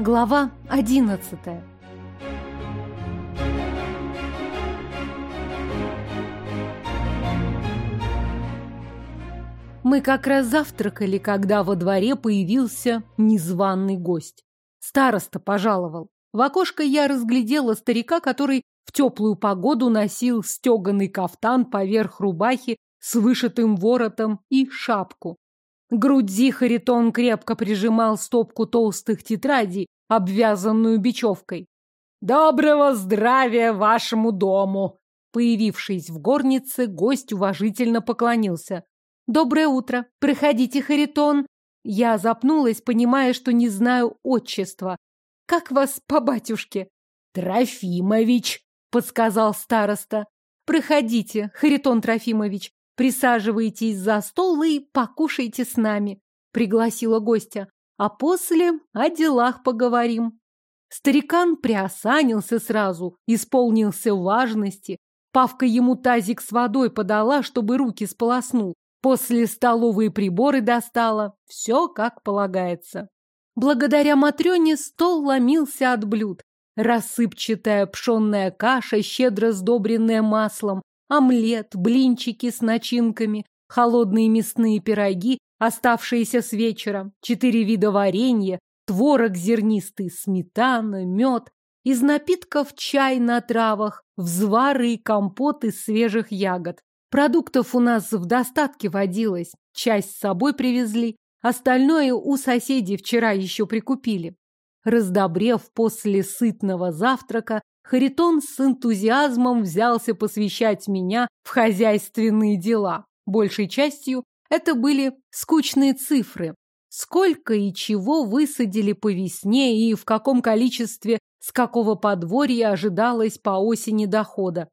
Глава одиннадцатая Мы как раз завтракали, когда во дворе появился незваный гость. Староста пожаловал. В окошко я разглядела старика, который в теплую погоду носил стеганый кафтан поверх рубахи с вышитым воротом и шапку. К груди Харитон крепко прижимал стопку толстых тетрадей, обвязанную бечевкой. «Доброго здравия вашему дому!» Появившись в горнице, гость уважительно поклонился. «Доброе утро! Проходите, Харитон!» Я запнулась, понимая, что не знаю отчества. «Как вас по батюшке?» «Трофимович!» — подсказал староста. «Проходите, Харитон Трофимович, присаживайтесь за стол и покушайте с нами», — пригласила гостя. «А после о делах поговорим». Старикан приосанился сразу, исполнился важности. Павка ему тазик с водой подала, чтобы руки сполоснул. После столовые приборы достала. Все как полагается. Благодаря Матрёне стол ломился от блюд. Рассыпчатая пшенная каша, щедро сдобренная маслом, омлет, блинчики с начинками, холодные мясные пироги, оставшиеся с вечера, четыре вида варенья, творог зернистый, сметана, мед. Из напитков чай на травах, взвары и компот из свежих ягод. Продуктов у нас в достатке водилось, часть с собой привезли, остальное у соседей вчера еще прикупили. Раздобрев после сытного завтрака, Харитон с энтузиазмом взялся посвящать меня в хозяйственные дела. Большей частью это были скучные цифры. Сколько и чего высадили по весне и в каком количестве с какого подворья ожидалось по осени дохода.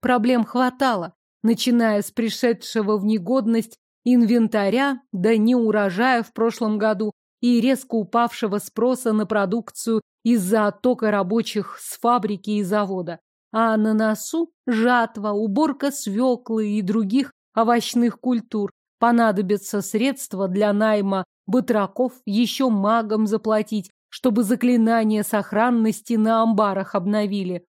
Проблем хватало, начиная с пришедшего в негодность инвентаря до неурожая в прошлом году и резко упавшего спроса на продукцию из-за оттока рабочих с фабрики и завода. А на носу жатва, уборка свеклы и других овощных культур. Понадобятся средства для найма батраков, еще магам заплатить, чтобы заклинания сохранности на амбарах обновили.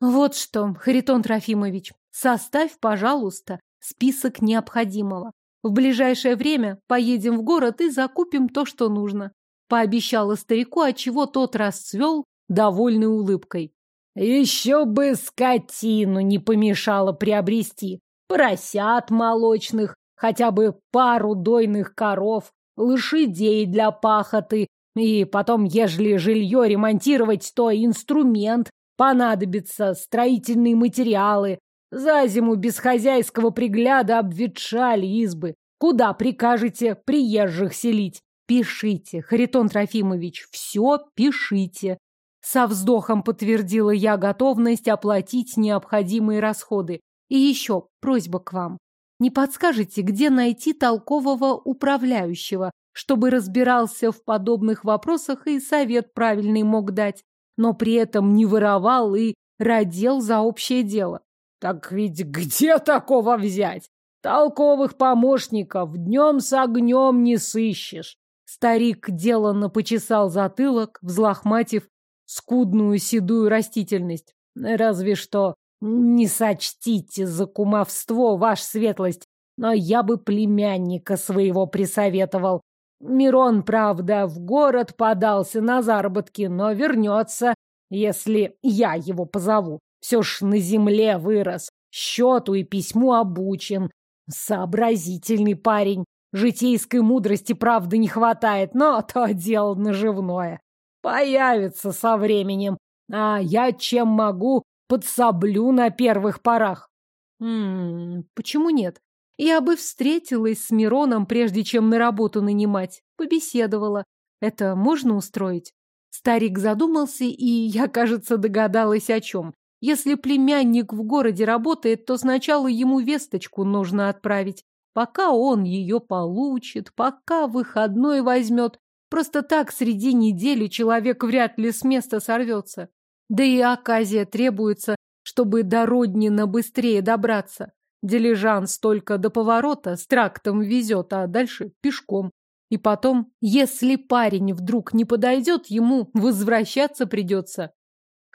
Вот что, Харитон Трофимович, составь, пожалуйста, список необходимого. В ближайшее время поедем в город и закупим то, что нужно. Пообещала старику, отчего тот расцвел довольной улыбкой. Еще бы скотину не помешало приобрести. Поросят молочных, хотя бы пару дойных коров, лошадей для пахоты, и потом, ежели жилье ремонтировать, то инструмент, понадобится строительные материалы, за зиму без хозяйского пригляда обветшали избы. Куда прикажете приезжих селить? Пишите, Харитон Трофимович, все пишите. Со вздохом подтвердила я готовность оплатить необходимые расходы. И еще просьба к вам. Не подскажете, где найти толкового управляющего, чтобы разбирался в подобных вопросах и совет правильный мог дать, но при этом не воровал и родил за общее дело? Так ведь где такого взять? Толковых помощников днем с огнем не сыщешь. Старик деланно почесал затылок, взлохматив скудную седую растительность. Разве что не сочтите за кумовство, ваша светлость, но я бы племянника своего присоветовал. Мирон, правда, в город подался на заработки, но вернется, если я его позову. Все ж на земле вырос, счету и письму обучен. Сообразительный парень. Житейской мудрости, правда, не хватает, но то дело наживное. Появится со временем. А я чем могу, подсоблю на первых порах. М почему нет? Я бы встретилась с Мироном, прежде чем на работу нанимать. Побеседовала. Это можно устроить? Старик задумался, и я, кажется, догадалась о чем. Если племянник в городе работает, то сначала ему весточку нужно отправить. Пока он ее получит, пока выходной возьмет. Просто так среди недели человек вряд ли с места сорвется. Да и оказия требуется, чтобы до Роднина быстрее добраться. Дилижанс только до поворота с трактом везет, а дальше пешком. И потом, если парень вдруг не подойдет, ему возвращаться придется.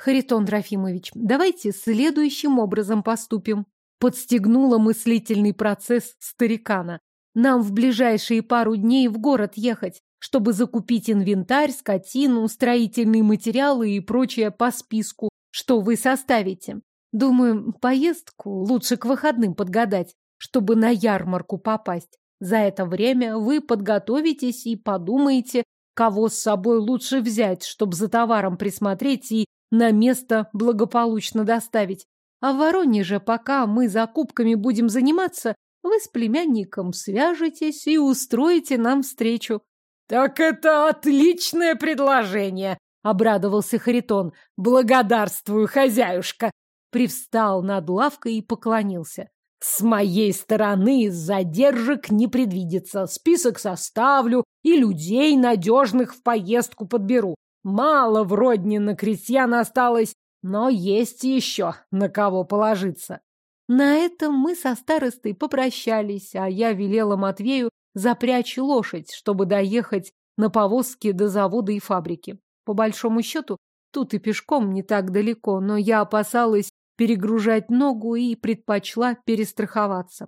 Харитон Трофимович, давайте следующим образом поступим. Подстегнула мыслительный процесс старикана. Нам в ближайшие пару дней в город ехать, чтобы закупить инвентарь, скотину, строительные материалы и прочее по списку, что вы составите. Думаю, поездку лучше к выходным подгадать, чтобы на ярмарку попасть. За это время вы подготовитесь и подумаете, кого с собой лучше взять, чтобы за товаром присмотреть и на место благополучно доставить. А в Воронеже, пока мы закупками будем заниматься, вы с племянником свяжетесь и устроите нам встречу. — Так это отличное предложение! — обрадовался Харитон. — Благодарствую, хозяюшка! Привстал над лавкой и поклонился. С моей стороны задержек не предвидится. Список составлю и людей надежных в поездку подберу. Мало вроде на крестьян осталось, но есть еще на кого положиться. На этом мы со старостой попрощались, а я велела Матвею запрячь лошадь, чтобы доехать на повозке до завода и фабрики. По большому счету, тут и пешком не так далеко, но я опасалась перегружать ногу и предпочла перестраховаться.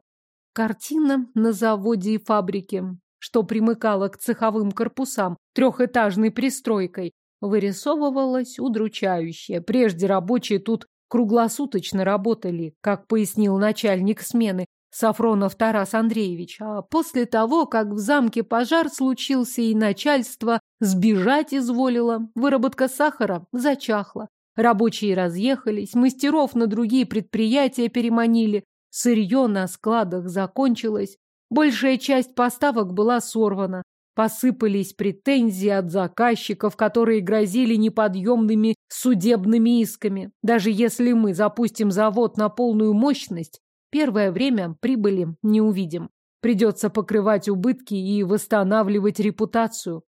Картина на заводе и фабрике, что примыкала к цеховым корпусам трехэтажной пристройкой, вырисовывалась удручающая. Прежде рабочие тут круглосуточно работали, как пояснил начальник смены Сафронов Тарас Андреевич. А после того, как в замке пожар случился и начальство сбежать изволило, выработка сахара зачахла. Рабочие разъехались, мастеров на другие предприятия переманили, сырье на складах закончилось, большая часть поставок была сорвана. Посыпались претензии от заказчиков, которые грозили неподъемными судебными исками. Даже если мы запустим завод на полную мощность, первое время прибыли не увидим. Придется покрывать убытки и восстанавливать репутацию.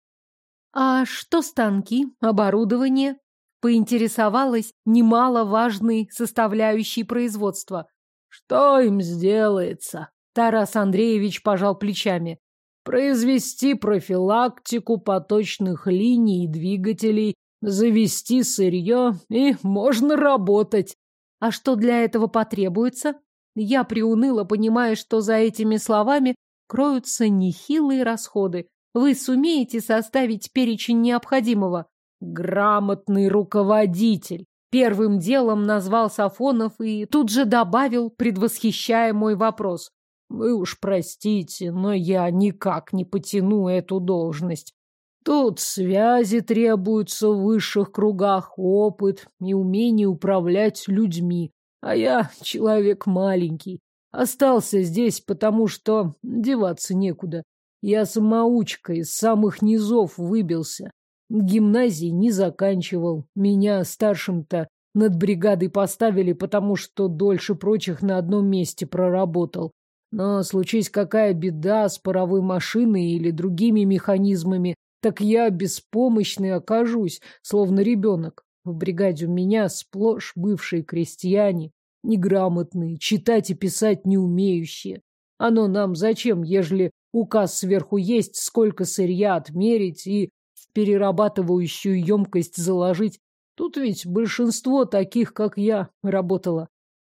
А что станки, оборудование? поинтересовалась немаловажной составляющей производства. Что им сделается? Тарас Андреевич пожал плечами. Произвести профилактику поточных линий и двигателей, завести сырье, и можно работать. А что для этого потребуется? Я приуныла, понимая, что за этими словами кроются нехилые расходы. Вы сумеете составить перечень необходимого? Грамотный руководитель. Первым делом назвал Сафонов и тут же добавил, предвосхищая мой вопрос. Вы уж простите, но я никак не потяну эту должность. Тут связи требуются в высших кругах, опыт и умение управлять людьми. А я человек маленький. Остался здесь, потому что деваться некуда. Я самоучка из самых низов выбился. Гимназии не заканчивал. Меня старшим-то над бригадой поставили, потому что дольше прочих на одном месте проработал. Но случись какая беда с паровой машиной или другими механизмами, так я беспомощный окажусь, словно ребенок. В бригаде у меня сплошь бывшие крестьяне, неграмотные, читать и писать не умеющие. Оно нам зачем, ежели указ сверху есть, сколько сырья отмерить и перерабатывающую емкость заложить. Тут ведь большинство таких, как я, работало.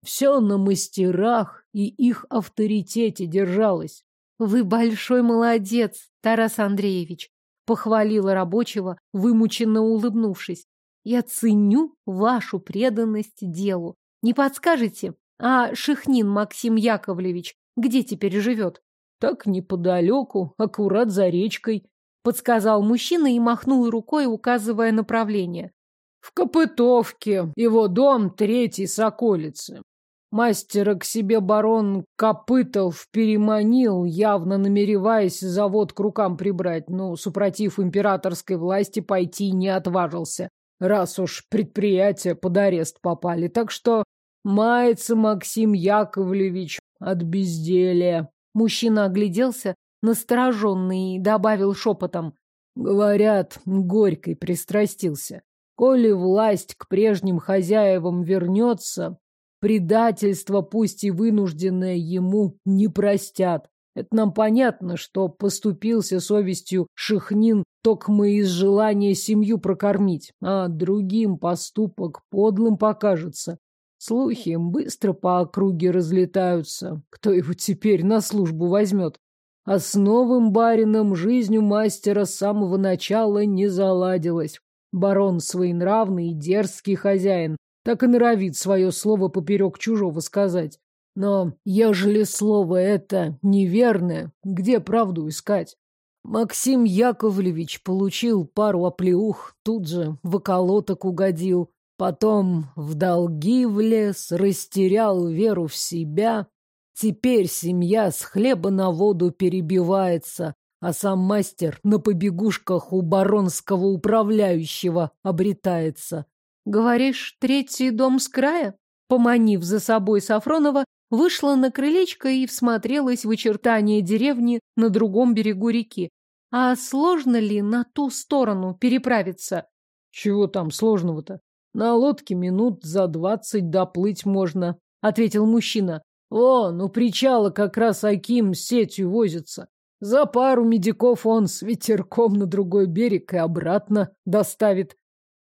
Все на мастерах и их авторитете держалось. Вы большой молодец, Тарас Андреевич, похвалила рабочего, вымученно улыбнувшись. Я ценю вашу преданность делу. Не подскажете, а Шихнин Максим Яковлевич где теперь живет? Так неподалеку, аккурат за речкой подсказал мужчина и махнул рукой, указывая направление. В Копытовке его дом третий соколицы. Мастера к себе барон Копытов переманил, явно намереваясь завод к рукам прибрать, но, супротив императорской власти, пойти не отважился, раз уж предприятия под арест попали. Так что мается Максим Яковлевич от безделия. Мужчина огляделся, настороженный, и добавил шепотом. Говорят, горькой пристрастился. Коли власть к прежним хозяевам вернется, предательство, пусть и вынужденное, ему не простят. Это нам понятно, что поступился совестью Шихнин токмо из желания семью прокормить, а другим поступок подлым покажется. Слухи им быстро по округе разлетаются. Кто его теперь на службу возьмет? А с новым барином жизнью мастера с самого начала не заладилась. Барон своенравный и дерзкий хозяин, так и норовит свое слово поперек чужого сказать. Но ежели слово это неверное, где правду искать? Максим Яковлевич получил пару оплеух, тут же в околоток угодил, потом в долги влез, растерял веру в себя, Теперь семья с хлеба на воду перебивается, а сам мастер на побегушках у баронского управляющего обретается. Говоришь, третий дом с края? Поманив за собой Сафронова, вышла на крылечко и всмотрелась в очертания деревни на другом берегу реки. А сложно ли на ту сторону переправиться? Чего там сложного-то? На лодке минут за двадцать доплыть можно, ответил мужчина. Вон, у причала как раз Аким с сетью возится. За пару медиков он с ветерком на другой берег и обратно доставит.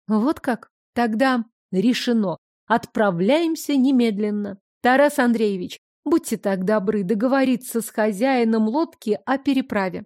Вот как? Тогда решено. Отправляемся немедленно. Тарас Андреевич, будьте так добры договориться с хозяином лодки о переправе.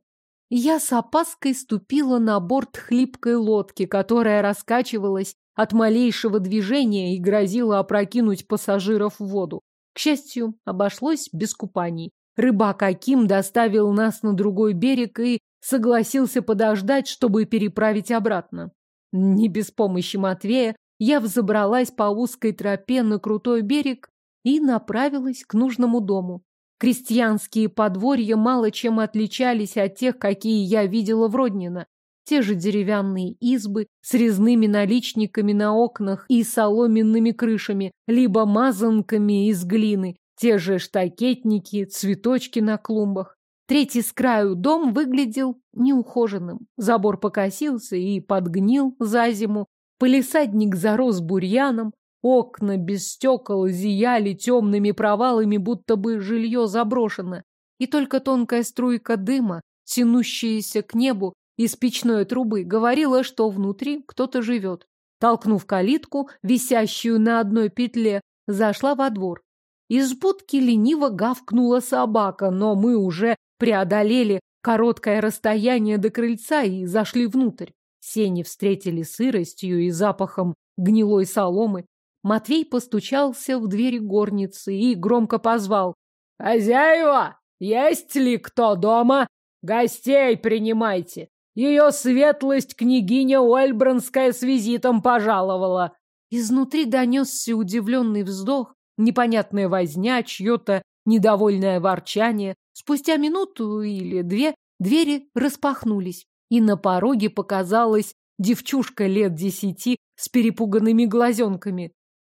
Я с опаской ступила на борт хлипкой лодки, которая раскачивалась от малейшего движения и грозила опрокинуть пассажиров в воду. К счастью, обошлось без купаний. Рыбак Аким доставил нас на другой берег и согласился подождать, чтобы переправить обратно. Не без помощи Матвея я взобралась по узкой тропе на крутой берег и направилась к нужному дому. Крестьянские подворья мало чем отличались от тех, какие я видела в Роднино. Те же деревянные избы с резными наличниками на окнах и соломенными крышами, либо мазанками из глины, те же штакетники, цветочки на клумбах. Третий с краю дом выглядел неухоженным. Забор покосился и подгнил за зиму. Полисадник зарос бурьяном. Окна без стекол зияли темными провалами, будто бы жилье заброшено. И только тонкая струйка дыма, тянущаяся к небу, из печной трубы говорила, что внутри кто-то живет. Толкнув калитку, висящую на одной петле, зашла во двор. Из будки лениво гавкнула собака, но мы уже преодолели короткое расстояние до крыльца и зашли внутрь. Сени встретили сыростью и запахом гнилой соломы. Матвей постучался в двери горницы и громко позвал. «Хозяева, есть ли кто дома? Гостей принимайте!» Ее светлость княгиня Уэльбранская с визитом пожаловала. Изнутри донесся удивленный вздох, непонятная возня, чье-то недовольное ворчание. Спустя минуту или две двери распахнулись, и на пороге показалась девчушка лет десяти с перепуганными глазенками.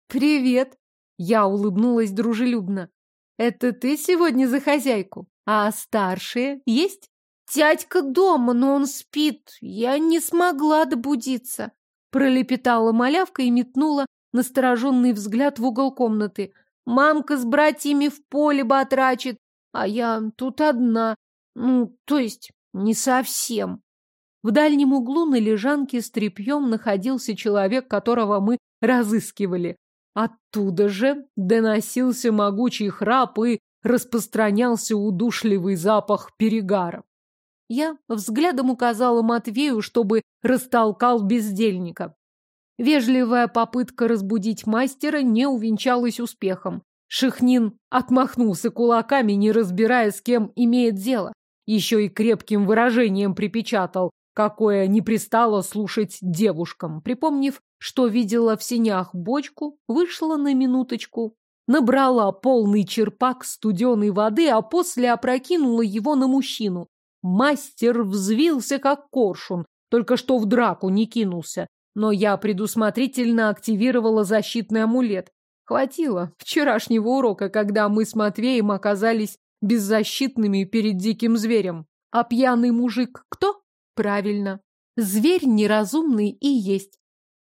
«Привет!» Я улыбнулась дружелюбно. «Это ты сегодня за хозяйку? А старшие есть?» «Дядька дома, но он спит. Я не смогла добудиться», — пролепетала малявка и метнула настороженный взгляд в угол комнаты. «Мамка с братьями в поле батрачит, а я тут одна. Ну, то есть, не совсем». В дальнем углу на лежанке с тряпьем находился человек, которого мы разыскивали. Оттуда же доносился могучий храп и распространялся удушливый запах перегара. Я взглядом указала Матвею, чтобы растолкал бездельника. Вежливая попытка разбудить мастера не увенчалась успехом. Шихнин отмахнулся кулаками, не разбирая, с кем имеет дело. Еще и крепким выражением припечатал, какое не пристало слушать девушкам. Припомнив, что видела в синях бочку, вышла на минуточку, набрала полный черпак студеной воды, а после опрокинула его на мужчину. Мастер взвился, как коршун, только что в драку не кинулся. Но я предусмотрительно активировала защитный амулет. Хватило вчерашнего урока, когда мы с Матвеем оказались беззащитными перед диким зверем. А пьяный мужик кто? Правильно. Зверь неразумный и есть.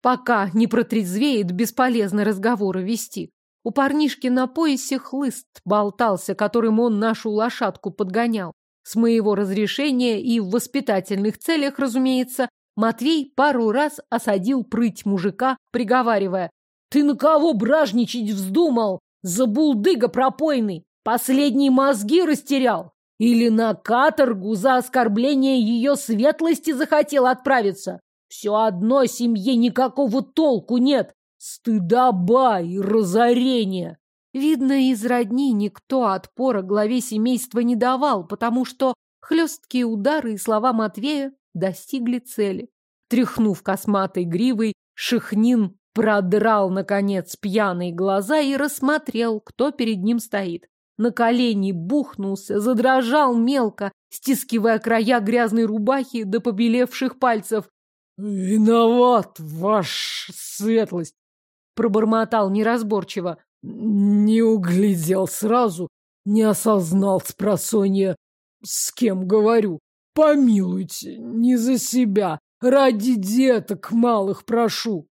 Пока не протрезвеет, бесполезно разговоры вести. У парнишки на поясе хлыст болтался, которым он нашу лошадку подгонял. С моего разрешения и в воспитательных целях, разумеется, Матвей пару раз осадил прыть мужика, приговаривая. «Ты на кого бражничать вздумал? За булдыга пропойный! Последние мозги растерял! Или на каторгу за оскорбление ее светлости захотел отправиться? Все одно семье никакого толку нет! Стыдоба и разорение!» Видно, из родни никто отпора главе семейства не давал, потому что хлесткие удары и слова Матвея достигли цели. Тряхнув косматой гривой, Шехнин продрал, наконец, пьяные глаза и рассмотрел, кто перед ним стоит. На колени бухнулся, задрожал мелко, стискивая края грязной рубахи до побелевших пальцев. «Виноват, ваша светлость!» пробормотал неразборчиво. «Не углядел сразу, не осознал спросонья, с кем говорю. Помилуйте, не за себя, ради деток малых прошу.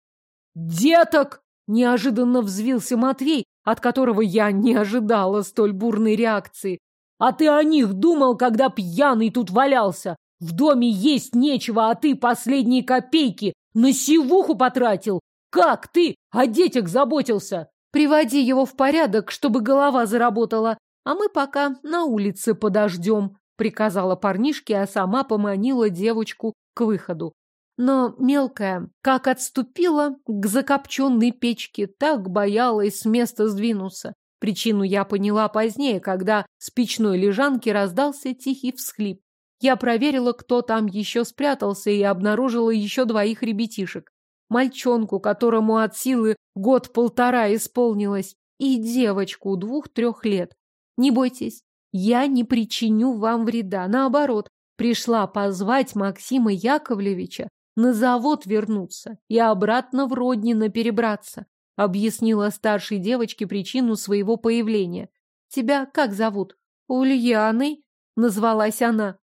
Деток! Неожиданно взвился Матвей, от которого я не ожидала столь бурной реакции. А ты о них думал, когда пьяный тут валялся? В доме есть нечего, а ты последние копейки на сивуху потратил. Как ты о детях заботился? Приводи его в порядок, чтобы голова заработала, а мы пока на улице подождем приказала парнишке, а сама поманила девочку к выходу. Но мелкая, как отступила к закопченной печке, так боялась с места сдвинуться. Причину я поняла позднее, когда с печной лежанки раздался тихий всхлип. Я проверила, кто там еще спрятался, и обнаружила еще двоих ребятишек. Мальчонку, которому от силы год-полтора исполнилось, и девочку двух-трех лет. Не бойтесь, я не причиню вам вреда. Наоборот, пришла позвать Максима Яковлевича на завод вернуться и обратно в Роднино перебраться. Объяснила старшей девочке причину своего появления. Тебя как зовут? Ульяной, назвалась она.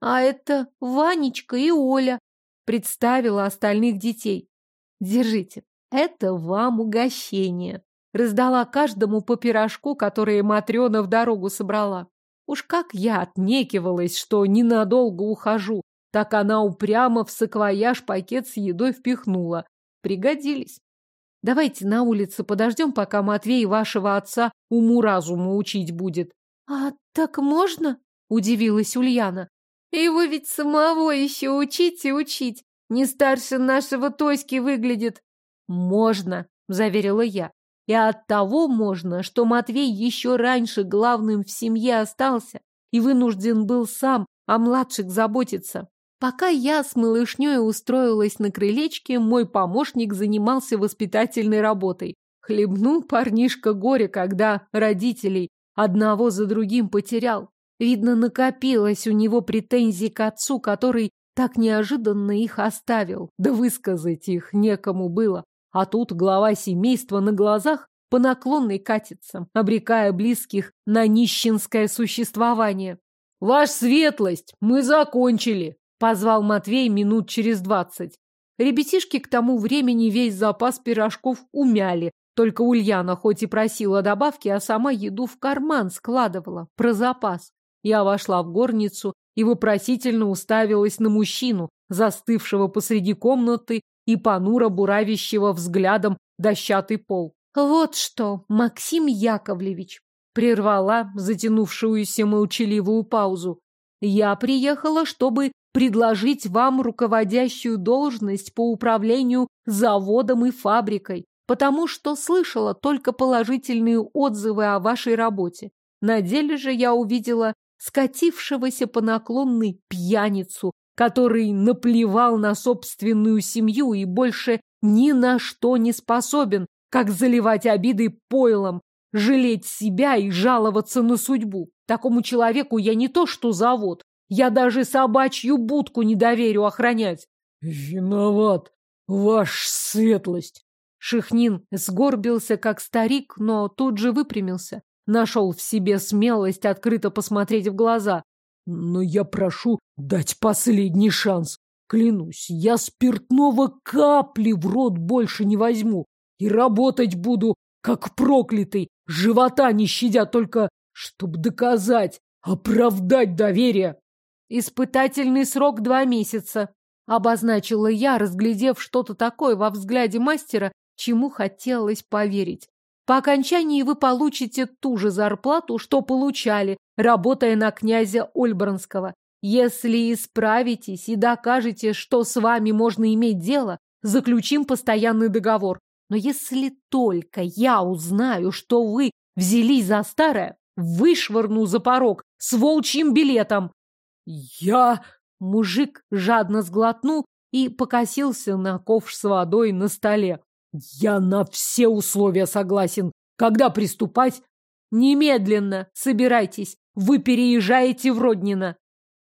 А это Ванечка и Оля, представила остальных детей. Держите, это вам угощение. Раздала каждому по пирожку, которые Матрена в дорогу собрала. Уж как я отнекивалась, что ненадолго ухожу, так она упрямо в саквояж пакет с едой впихнула. Пригодились. Давайте на улице подождем, пока Матвей вашего отца уму-разуму учить будет. — А так можно? — удивилась Ульяна. — Его ведь самого еще учить и учить. Не старше нашего Тоськи выглядит. — Можно, — заверила я. И от того можно, что Матвей еще раньше главным в семье остался и вынужден был сам о младших заботиться. Пока я с малышней устроилась на крылечке, мой помощник занимался воспитательной работой. Хлебнул парнишка горе, когда родителей одного за другим потерял. Видно, накопилось у него претензий к отцу, который так неожиданно их оставил. Да высказать их некому было. А тут глава семейства на глазах по наклонной катится, обрекая близких на нищенское существование. «Ваш светлость, мы закончили!» — позвал Матвей минут через двадцать. Ребятишки к тому времени весь запас пирожков умяли, только Ульяна хоть и просила добавки, а сама еду в карман складывала, про запас. Я вошла в горницу и вопросительно уставилась на мужчину, застывшего посреди комнаты и понуро буравящего взглядом дощатый пол. «Вот что, Максим Яковлевич!» прервала затянувшуюся молчаливую паузу. «Я приехала, чтобы предложить вам руководящую должность по управлению заводом и фабрикой, потому что слышала только положительные отзывы о вашей работе. На деле же я увидела скатившегося по наклонной пьяницу, который наплевал на собственную семью и больше ни на что не способен, как заливать обиды пойлом, жалеть себя и жаловаться на судьбу. Такому человеку я не то что завод, я даже собачью будку не доверю охранять. Виноват, ваш светлость. Шихнин сгорбился, как старик, но тут же выпрямился. Нашел в себе смелость открыто посмотреть в глаза. Но я прошу дать последний шанс. Клянусь, я спиртного капли в рот больше не возьму. И работать буду, как проклятый, живота не щадя, только чтобы доказать, оправдать доверие. Испытательный срок два месяца, обозначила я, разглядев что-то такое во взгляде мастера, чему хотелось поверить. По окончании вы получите ту же зарплату, что получали, работая на князя Ольбранского. Если исправитесь и докажете, что с вами можно иметь дело, заключим постоянный договор. Но если только я узнаю, что вы взялись за старое, вышвырну за порог с волчьим билетом. Я... Мужик жадно сглотнул и покосился на ковш с водой на столе. Я на все условия согласен. Когда приступать? Немедленно собирайтесь. Вы переезжаете в Роднино.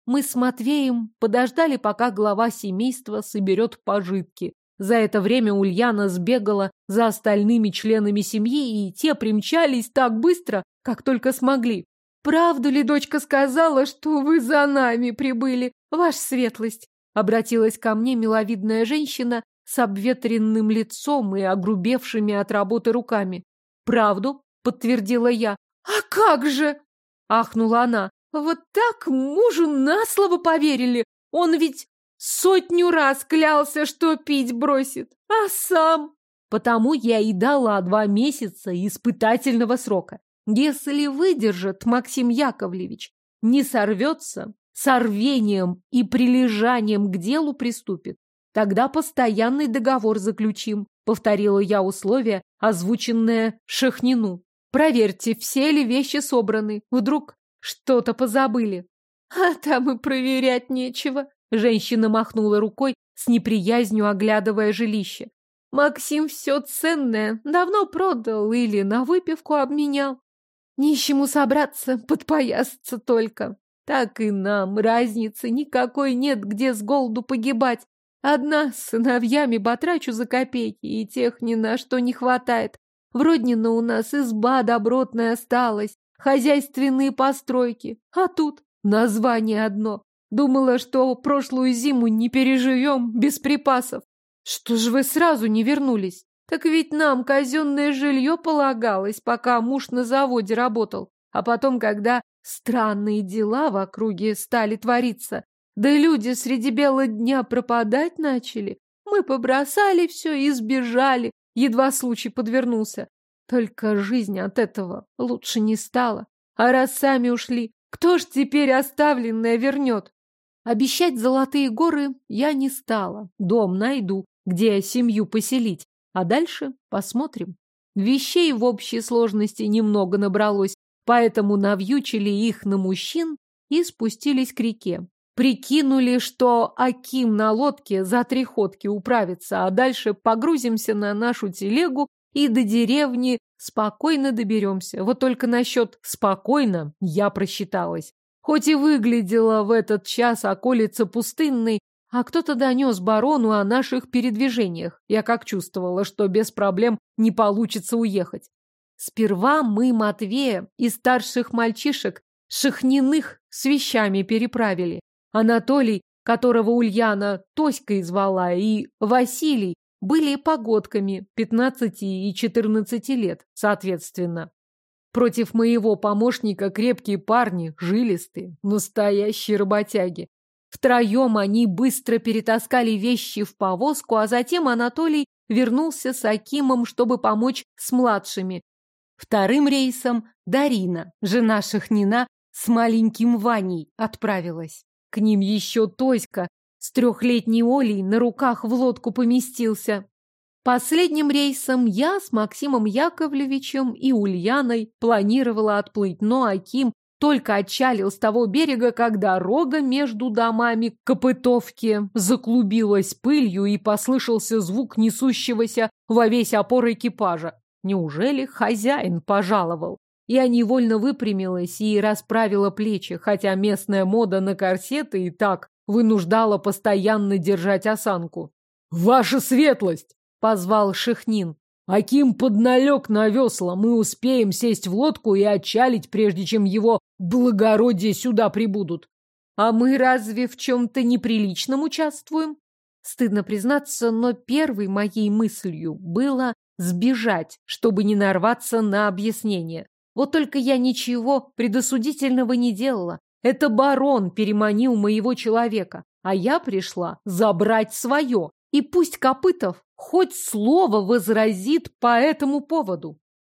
Мы с Матвеем подождали, пока глава семейства соберет пожитки. За это время Ульяна сбегала за остальными членами семьи, и те примчались так быстро, как только смогли. «Правду ли дочка сказала, что вы за нами прибыли, ваша светлость?» Обратилась ко мне миловидная женщина с обветренным лицом и огрубевшими от работы руками. «Правду?» — подтвердила я. «А как же?» — ахнула она. «Вот так мужу на слово поверили. Он ведь Сотню раз клялся, что пить бросит, а сам... Потому я и дала два месяца испытательного срока. Если выдержит Максим Яковлевич, не сорвется, с рвением и прилежанием к делу приступит, тогда постоянный договор заключим, повторила я условие, озвученное Шахнину. Проверьте, все ли вещи собраны. Вдруг что-то позабыли. А там и проверять нечего, Женщина махнула рукой, с неприязнью оглядывая жилище. Максим все ценное давно продал или на выпивку обменял. Нищему собраться, подпоясаться только. Так и нам разницы никакой нет, где с голоду погибать. Одна с сыновьями батрачу за копейки, и тех ни на что не хватает. В Роднино у нас изба добротная осталась, хозяйственные постройки. А тут название одно. Думала, что прошлую зиму не переживем без припасов. Что же вы сразу не вернулись? Так ведь нам казенное жилье полагалось, пока муж на заводе работал. А потом, когда странные дела в округе стали твориться, да люди среди бела дня пропадать начали, мы побросали все и сбежали, едва случай подвернулся. Только жизнь от этого лучше не стала. А раз сами ушли, кто ж теперь оставленное вернет? Обещать золотые горы я не стала. Дом найду, где семью поселить. А дальше посмотрим. Вещей в общей сложности немного набралось, поэтому навьючили их на мужчин и спустились к реке. Прикинули, что Аким на лодке за три ходки управится, а дальше погрузимся на нашу телегу и до деревни спокойно доберемся. Вот только насчет «спокойно» я просчиталась. Хоть и выглядела в этот час околица пустынной, а кто-то донес барону о наших передвижениях. Я как чувствовала, что без проблем не получится уехать. Сперва мы Матвея и старших мальчишек шахниных с вещами переправили. Анатолий, которого Ульяна Тоськой звала, и Василий были погодками 15 и 14 лет, соответственно. Против моего помощника крепкие парни, жилистые, настоящие работяги. Втроем они быстро перетаскали вещи в повозку, а затем Анатолий вернулся с Акимом, чтобы помочь с младшими. Вторым рейсом Дарина, жена Шахнина, с маленьким Ваней отправилась. К ним еще Тоська с трехлетней Олей на руках в лодку поместился. Последним рейсом я с Максимом Яковлевичем и Ульяной планировала отплыть, но Аким только отчалил с того берега, когда рога между домами Копытовки заклубилась пылью и послышался звук несущегося во весь опор экипажа. Неужели хозяин пожаловал? Я невольно выпрямилась и расправила плечи, хотя местная мода на корсеты и так вынуждала постоянно держать осанку. «Ваша светлость!» позвал Шехнин. Аким подналег на весла, мы успеем сесть в лодку и отчалить, прежде чем его благородие сюда прибудут. А мы разве в чем-то неприличном участвуем? Стыдно признаться, но первой моей мыслью было сбежать, чтобы не нарваться на объяснение. Вот только я ничего предосудительного не делала. Это барон переманил моего человека, а я пришла забрать свое. И пусть Копытов хоть слово возразит по этому поводу.